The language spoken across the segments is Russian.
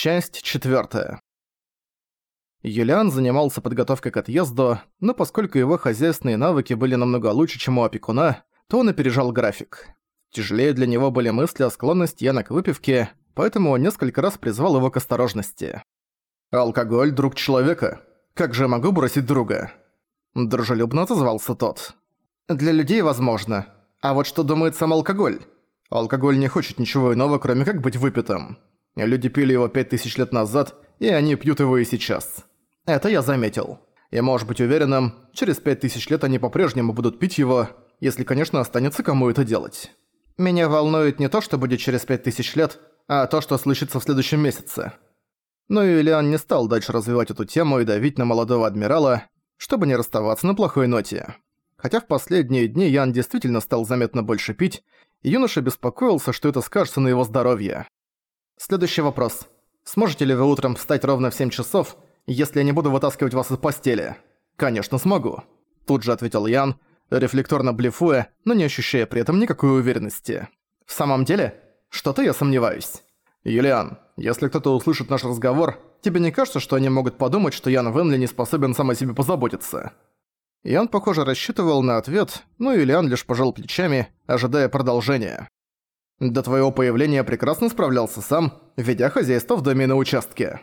Часть 4. Юлиан занимался подготовкой к отъезду, но поскольку его хозяйственные навыки были намного лучше, чем у опекуна, то он опережал график. Тяжелее для него были мысли о склонности Яна к выпивке, поэтому он несколько раз призвал его к осторожности. «Алкоголь – друг человека. Как же я могу бросить друга?» Дружелюбно отозвался тот. «Для людей возможно. А вот что думает сам алкоголь? Алкоголь не хочет ничего иного, кроме как быть выпитым. Люди пили его пять тысяч лет назад, и они пьют его и сейчас. Это я заметил. И можешь быть уверенным, через пять тысяч лет они по-прежнему будут пить его, если, конечно, останется кому это делать. Меня волнует не то, что будет через пять тысяч лет, а то, что случится в следующем месяце. Но Ильян не стал дальше развивать эту тему и давить на молодого адмирала, чтобы не расставаться на плохой ноте. Хотя в последние дни Ян действительно стал заметно больше пить, и юноша беспокоился, что это скажется на его здоровье. Следующий вопрос. Сможете ли вы утром встать ровно в 7 часов, если я не буду вытаскивать вас из постели? Конечно, смогу. Тут же ответил Ян, рефлекторно блефуя, но не ощущая при этом никакой уверенности. В самом деле? Что-то я сомневаюсь. Юлиан, если кто-то услышит наш разговор, тебе не кажется, что они могут подумать, что Ян Венли не способен сам о себе позаботиться? Ян, похоже, рассчитывал на ответ, но Юлиан лишь пожал плечами, ожидая продолжения. До твоего появления прекрасно справлялся сам, ведя хозяйство в доме на участке.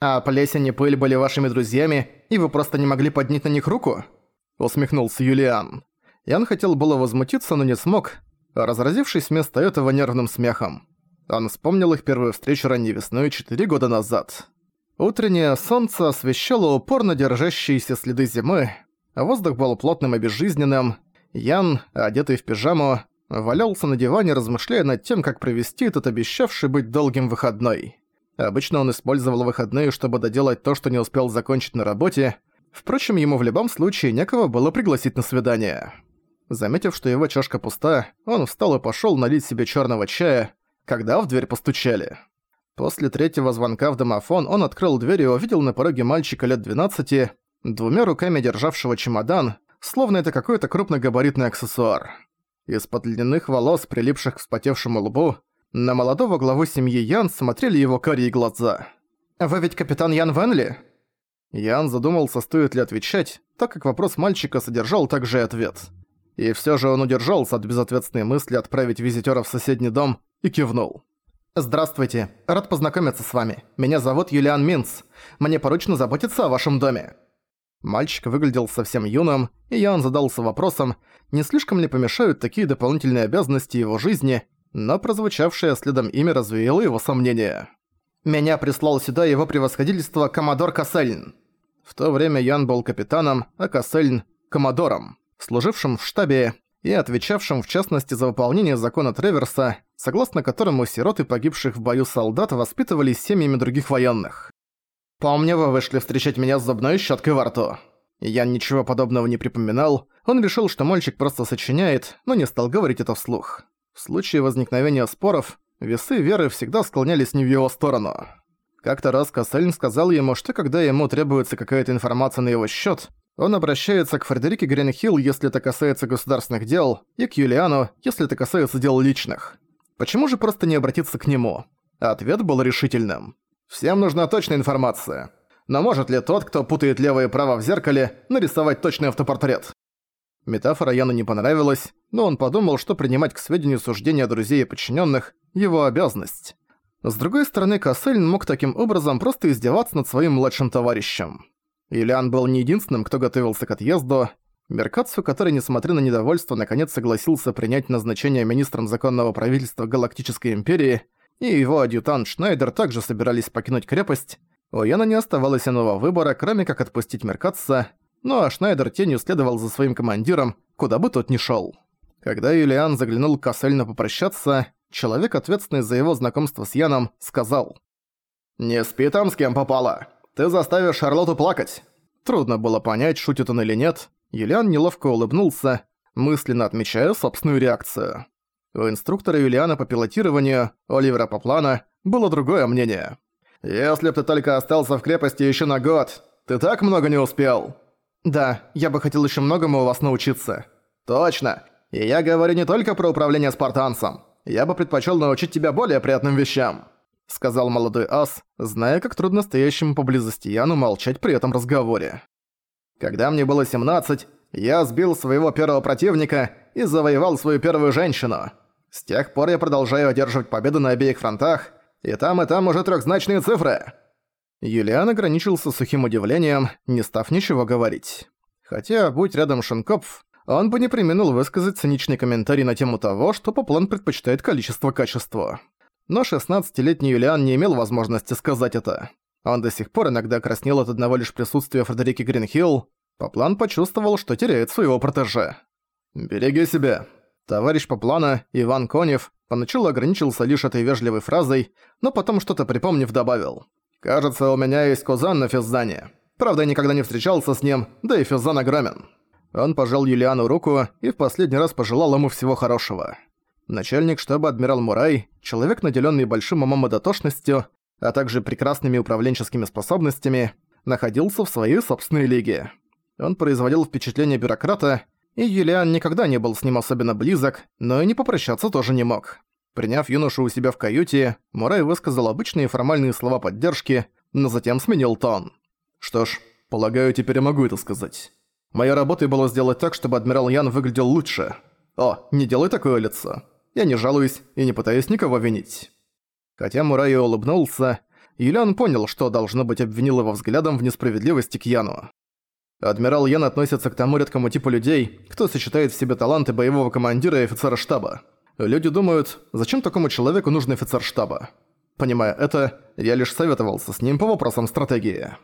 А плесень и пыль были вашими друзьями, и вы просто не могли поднять на них руку?» Усмехнулся Юлиан. Ян хотел было возмутиться, но не смог, разразившись вместо этого нервным смехом. Он вспомнил их первую встречу ранней весной четыре года назад. Утреннее солнце освещало упорно держащиеся следы зимы, воздух был плотным и безжизненным. Ян, одетый в пижаму, валялся на диване, размышляя над тем, как провести этот обещавший быть долгим выходной. Обычно он использовал выходные, чтобы доделать то, что не успел закончить на работе. Впрочем, ему в любом случае некого было пригласить на свидание. Заметив, что его чашка пуста, он встал и пошёл налить себе чёрного чая, когда в дверь постучали. После третьего звонка в домофон он открыл дверь и увидел на пороге мальчика лет 12, двумя руками державшего чемодан, словно это какой-то крупногабаритный аксессуар. Из-под длинных волос, прилипших к вспотевшему лбу, на молодого главу семьи Ян смотрели его карие глаза. «Вы ведь капитан Ян Венли?» Ян задумался, стоит ли отвечать, так как вопрос мальчика содержал также и ответ. И всё же он удержался от безответственной мысли отправить визитёра в соседний дом и кивнул. «Здравствуйте. Рад познакомиться с вами. Меня зовут Юлиан Минц. Мне поручено заботиться о вашем доме». Мальчик выглядел совсем юным, и Ян задался вопросом, не слишком ли помешают такие дополнительные обязанности его жизни, но прозвучавшее следом имя развеяло его сомнения. «Меня прислал сюда его превосходительство Коммодор Кассельн». В то время Ян был капитаном, а Кассельн – коммодором, служившим в штабе и отвечавшим в частности за выполнение закона Треверса, согласно которому сироты погибших в бою солдат воспитывались семьями других военных. «Помню, вы вышли встречать меня с зубной щеткой во рту». Я ничего подобного не припоминал, он решил, что мальчик просто сочиняет, но не стал говорить это вслух. В случае возникновения споров, весы веры всегда склонялись не в его сторону. Как-то раз Кассельн сказал ему, что когда ему требуется какая-то информация на его счет, он обращается к Фредерике Гринхилл, если это касается государственных дел, и к Юлиану, если это касается дел личных. Почему же просто не обратиться к нему? Ответ был решительным. Всем нужна точная информация. Но может ли тот, кто путает лево и право в зеркале, нарисовать точный автопортрет? Метафора Яну не понравилась, но он подумал, что принимать к сведению суждения друзей и подчиненных – его обязанность. С другой стороны, Кассельн мог таким образом просто издеваться над своим младшим товарищем. Ильян был не единственным, кто готовился к отъезду. Меркацу, который, несмотря на недовольство, наконец согласился принять назначение министром законного правительства Галактической Империи – и его адъютант Шнайдер также собирались покинуть крепость, у Яна не оставалось иного выбора, кроме как отпустить Меркатца, ну а Шнайдер тенью следовал за своим командиром, куда бы тот ни шел. Когда Юлиан заглянул к Кассельну попрощаться, человек, ответственный за его знакомство с Яном, сказал «Не спи там, с кем попало. Ты заставишь Шарлотту плакать». Трудно было понять, шутит он или нет. Юлиан неловко улыбнулся, мысленно отмечая собственную реакцию. У инструктора Юлиана по пилотированию, Оливера Поплана, было другое мнение. «Если б ты только остался в крепости еще на год, ты так много не успел?» «Да, я бы хотел еще многому у вас научиться». «Точно. И я говорю не только про управление спартанцем. Я бы предпочел научить тебя более приятным вещам». — сказал молодой ас, зная, как трудно стоящему поблизости Яну молчать при этом разговоре. «Когда мне было 17, я сбил своего первого противника и завоевал свою первую женщину. С тех пор я продолжаю одерживать победы на обеих фронтах, и там и там уже трехзначные цифры». Юлиан ограничился сухим удивлением, не став ничего говорить. Хотя, будь рядом Шинкопф, он бы не применил высказать циничный комментарий на тему того, что Поплан предпочитает количество качеству. Но 16-летний Юлиан не имел возможности сказать это. Он до сих пор иногда краснел от одного лишь присутствия Фредерики Гринхилл. Поплан почувствовал, что теряет своего протеже. «Береги себя». Товарищ Поплана, Иван Конев, поначалу ограничился лишь этой вежливой фразой, но потом что-то припомнив добавил. «Кажется, у меня есть кузан на физзане. Правда, я никогда не встречался с ним, да и физзан огромен». Он пожал Юлиану руку и в последний раз пожелал ему всего хорошего. Начальник штаба адмирал Мурай, человек, наделенный большим умом и дотошностью, а также прекрасными управленческими способностями, находился в своей собственной лиге. Он производил впечатление бюрократа, и Юлиан никогда не был с ним особенно близок, но и не попрощаться тоже не мог. Приняв юношу у себя в каюте, Мурай высказал обычные формальные слова поддержки, но затем сменил тон. «Что ж, полагаю, теперь я могу это сказать. Моя работа было сделать так, чтобы адмирал Ян выглядел лучше. О, не делай такое лицо. Я не жалуюсь и не пытаюсь никого винить». Хотя Мурай улыбнулся, Юлиан понял, что, должно быть, обвинил его взглядом в несправедливости к Яну. Адмирал Ян относится к тому редкому типу людей, кто сочетает в себе таланты боевого командира и офицера штаба. Люди думают, зачем такому человеку нужен офицер штаба? Понимая это, я лишь советовался с ним по вопросам стратегии.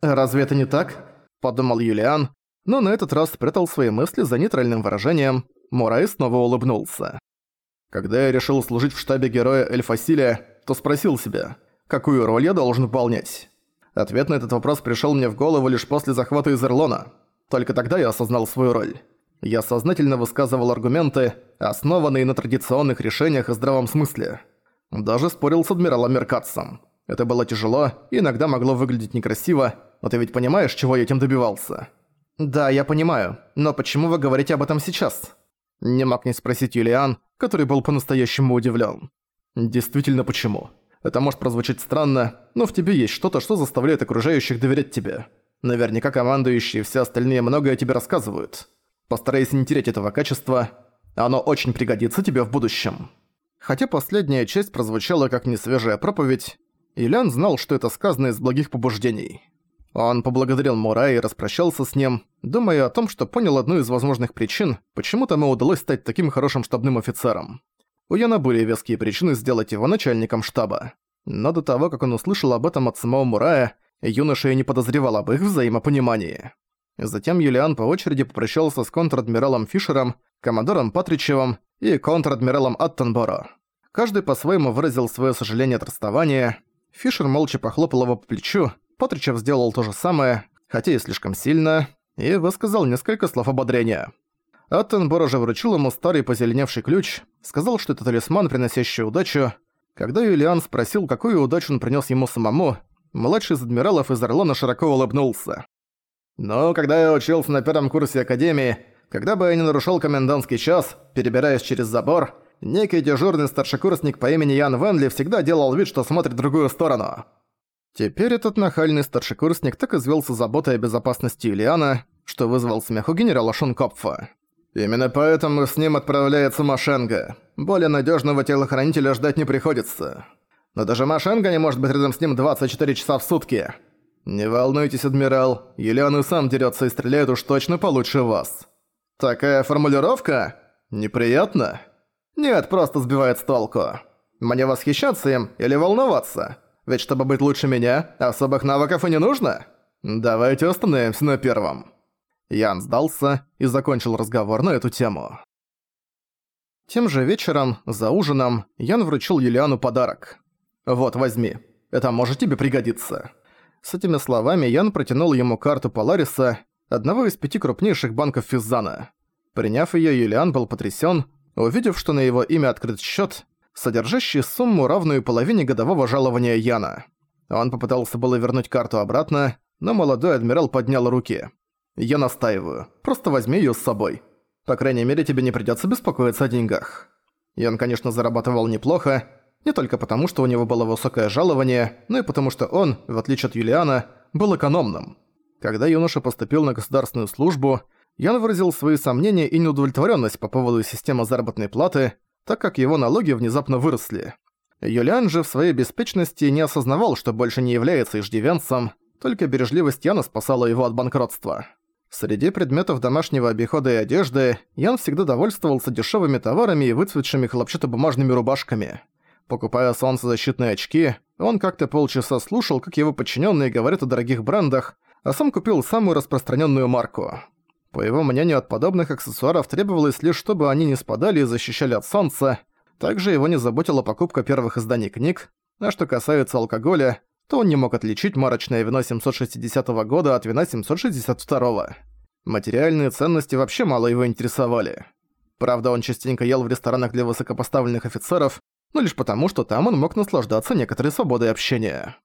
«Разве это не так?» – подумал Юлиан, но на этот раз спрятал свои мысли за нейтральным выражением. Мурай снова улыбнулся. Когда я решил служить в штабе героя Эльфасилия, то спросил себя, какую роль я должен выполнять. Ответ на этот вопрос пришел мне в голову лишь после захвата Изерлона. Только тогда я осознал свою роль. Я сознательно высказывал аргументы, основанные на традиционных решениях и здравом смысле. Даже спорил с адмиралом Меркатсом. Это было тяжело иногда могло выглядеть некрасиво, но ты ведь понимаешь, чего я этим добивался? Да, я понимаю, но почему вы говорите об этом сейчас? Не мог не спросить Юлиан, который был по-настоящему удивлен. Действительно, почему? Это может прозвучать странно, но в тебе есть что-то, что заставляет окружающих доверять тебе. Наверняка командующие и все остальные многое тебе рассказывают. Постарайся не терять этого качества, оно очень пригодится тебе в будущем. Хотя последняя часть прозвучала как несвежая проповедь, Ильян знал, что это сказано из благих побуждений. Он поблагодарил Мура и распрощался с ним, думая о том, что понял одну из возможных причин, почему тому удалось стать таким хорошим штабным офицером. У Яна были веские причины сделать его начальником штаба. Но до того, как он услышал об этом от самого Мурая, юноша и не подозревал об их взаимопонимании. Затем Юлиан по очереди попрощался с контр-адмиралом Фишером, командором Патричевым и контр-адмиралом Аттенборо. Каждый по-своему выразил свое сожаление от расставания. Фишер молча похлопал его по плечу, Патричев сделал то же самое, хотя и слишком сильно, и высказал несколько слов ободрения. Аттенбор же вручил ему старый позеленевший ключ, сказал, что это талисман, приносящий удачу. Когда Юлиан спросил, какую удачу он принес ему самому, младший из адмиралов из Орлона широко улыбнулся. «Но когда я учился на первом курсе Академии, когда бы я не нарушил комендантский час, перебираясь через забор, некий дежурный старшекурсник по имени Ян Венли всегда делал вид, что смотрит в другую сторону. Теперь этот нахальный старшекурсник так извелся заботой о безопасности Ильяна, что вызвал смех у генерала Шункопфа. «Именно поэтому с ним отправляется Машенга. Более надежного телохранителя ждать не приходится. Но даже Машенга не может быть рядом с ним 24 часа в сутки. Не волнуйтесь, адмирал, Ильян и сам дерется и стреляет уж точно получше вас. Такая формулировка? Неприятно? Нет, просто сбивает с толку. Мне восхищаться им или волноваться?» Ведь чтобы быть лучше меня, особых навыков и не нужно. Давайте остановимся на первом». Ян сдался и закончил разговор на эту тему. Тем же вечером, за ужином, Ян вручил Юлиану подарок. «Вот, возьми. Это может тебе пригодиться». С этими словами Ян протянул ему карту Полариса, одного из пяти крупнейших банков Физзана. Приняв её, Юлиан был потрясён, увидев, что на его имя открыт счёт, содержащий сумму, равную половине годового жалования Яна. Он попытался было вернуть карту обратно, но молодой адмирал поднял руки. «Я настаиваю. Просто возьми её с собой. По крайней мере, тебе не придётся беспокоиться о деньгах». Ян, конечно, зарабатывал неплохо, не только потому, что у него было высокое жалование, но и потому что он, в отличие от Юлиана, был экономным. Когда юноша поступил на государственную службу, Ян выразил свои сомнения и неудовлетворенность по поводу системы заработной платы, так как его налоги внезапно выросли. Юлиан же в своей беспечности не осознавал, что больше не является иждивенцем, только бережливость Яна спасала его от банкротства. Среди предметов домашнего обихода и одежды Ян всегда довольствовался дешевыми товарами и выцветшими хлопчатобумажными рубашками. Покупая солнцезащитные очки, он как-то полчаса слушал, как его подчиненные говорят о дорогих брендах, а сам купил самую распространенную марку. По его мнению, от подобных аксессуаров требовалось лишь, чтобы они не спадали и защищали от солнца. Также его не заботила покупка первых изданий книг, а что касается алкоголя, то он не мог отличить марочное вино 760 года от вина 762. Материальные ценности вообще мало его интересовали. Правда, он частенько ел в ресторанах для высокопоставленных офицеров, но лишь потому, что там он мог наслаждаться некоторой свободой общения.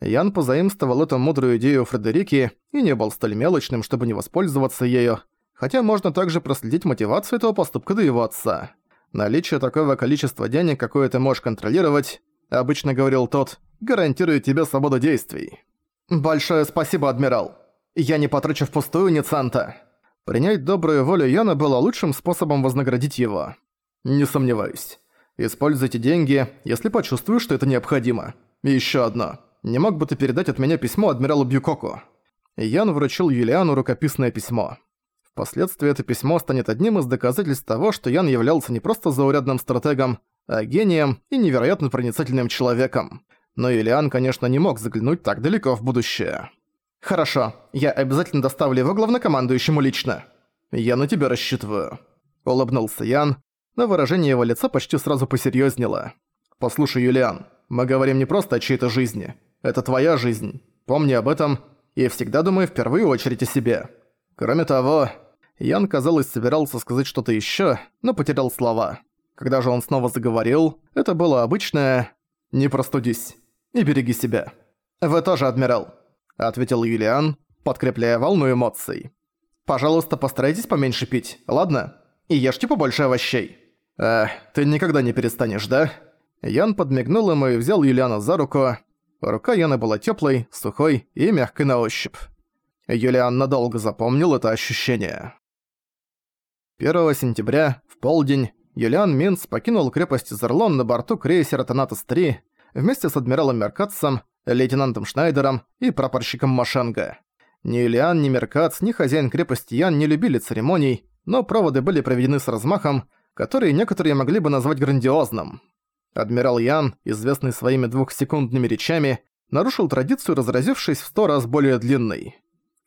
Ян позаимствовал эту мудрую идею Фредерики и не был столь мелочным, чтобы не воспользоваться ею, хотя можно также проследить мотивацию этого поступка до его отца. Наличие такого количества денег, какое ты можешь контролировать, обычно говорил тот, гарантирует тебе свободу действий. «Большое спасибо, адмирал. Я не потрачу впустую ни цента». Принять добрую волю Яна было лучшим способом вознаградить его. Не сомневаюсь. Используйте деньги, если почувствую, что это необходимо. И ещё одно. Не мог бы ты передать от меня письмо адмиралу Бьюкоку?» Ян вручил Юлиану рукописное письмо. Впоследствии это письмо станет одним из доказательств того, что Ян являлся не просто заурядным стратегом, а гением и невероятно проницательным человеком. Но Юлиан, конечно, не мог заглянуть так далеко в будущее. «Хорошо, я обязательно доставлю его главнокомандующему лично. Я на тебя рассчитываю», — улыбнулся Ян, но выражение его лица почти сразу посерьёзнело. «Послушай, Юлиан, мы говорим не просто о чьей-то жизни. Это твоя жизнь. Помни об этом и всегда думай в первую очередь о себе. Кроме того, Ян, казалось, собирался сказать что-то ещё, но потерял слова. Когда же он снова заговорил, это было обычное «Не простудись и береги себя». «Вы тоже, адмирал», — ответил Юлиан, подкрепляя волну эмоций. «Пожалуйста, постарайтесь поменьше пить, ладно? И ешьте побольше овощей». «Э, ты никогда не перестанешь, да?» Ян подмигнул ему и взял Юлиана за руку, Рука Яны была теплой, сухой и мягкой на ощупь. Юлиан надолго запомнил это ощущение. 1 сентября, в полдень, Юлиан Минц покинул крепость Зерлон на борту крейсера Танатос-3 вместе с адмиралом Меркатцем, лейтенантом Шнайдером и прапорщиком Машенго. Ни Юлиан, ни Меркац, ни хозяин крепости Ян не любили церемоний, но проводы были проведены с размахом, который некоторые могли бы назвать грандиозным. Адмирал Ян, известный своими двухсекундными речами, нарушил традицию, разразившись в сто раз более длинной.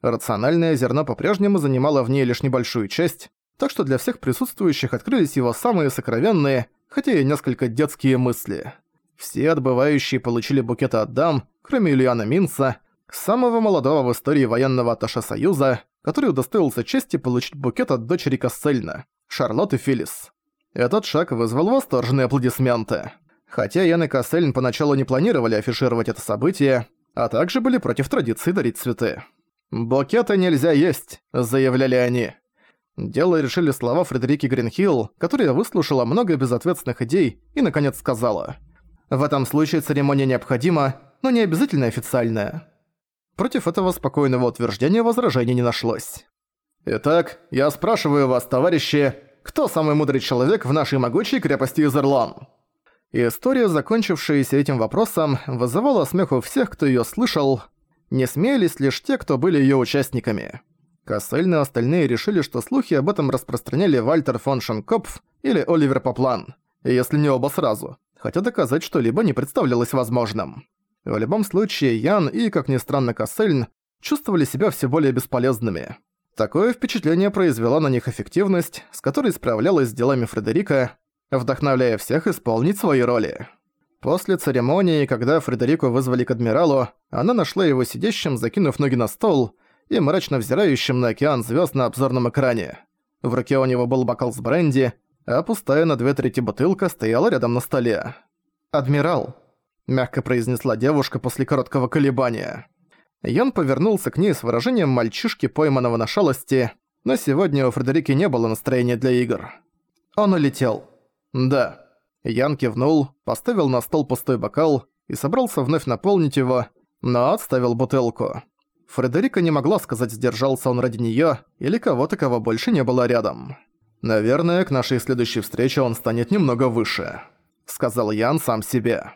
Рациональное зерно по-прежнему занимало в ней лишь небольшую часть, так что для всех присутствующих открылись его самые сокровенные, хотя и несколько детские мысли. Все отбывающие получили букеты от дам, кроме Ильяна Минца, самого молодого в истории военного атташе Союза, который удостоился чести получить букет от дочери Кассельна, Шарлотты Филлис. Этот шаг вызвал восторженные аплодисменты. Хотя Ян и Кассельн поначалу не планировали афишировать это событие, а также были против традиции дарить цветы. «Букеты нельзя есть», — заявляли они. Дело решили слова Фредерики Гринхилл, которая выслушала много безответственных идей и, наконец, сказала. «В этом случае церемония необходима, но не обязательно официальная». Против этого спокойного утверждения возражений не нашлось. «Итак, я спрашиваю вас, товарищи, кто самый мудрый человек в нашей могучей крепости Изерлан? История, закончившаяся этим вопросом, вызывала смех у всех, кто её слышал. Не смеялись лишь те, кто были её участниками. Кассельн и остальные решили, что слухи об этом распространяли Вальтер фон Шенкопф или Оливер Поплан, если не оба сразу, хотя доказать что-либо не представлялось возможным. В любом случае, Ян и, как ни странно, Кассельн чувствовали себя все более бесполезными. Такое впечатление произвела на них эффективность, с которой справлялась с делами Фредерика, вдохновляя всех исполнить свои роли. После церемонии, когда Фредерику вызвали к адмиралу, она нашла его сидящим, закинув ноги на стол, и мрачно взирающим на океан звезд на обзорном экране. В руке у него был бокал с бренди, а пустая на две трети бутылка стояла рядом на столе. «Адмирал», — мягко произнесла девушка после короткого колебания. Ян повернулся к ней с выражением мальчишки, пойманного на шалости, но сегодня у Фредерики не было настроения для игр. Он улетел. Да. Ян кивнул, поставил на стол пустой бокал и собрался вновь наполнить его, но отставил бутылку. Фредерика не могла сказать, сдержался он ради неё или кого-то, кого больше не было рядом. «Наверное, к нашей следующей встрече он станет немного выше», — сказал Ян сам себе.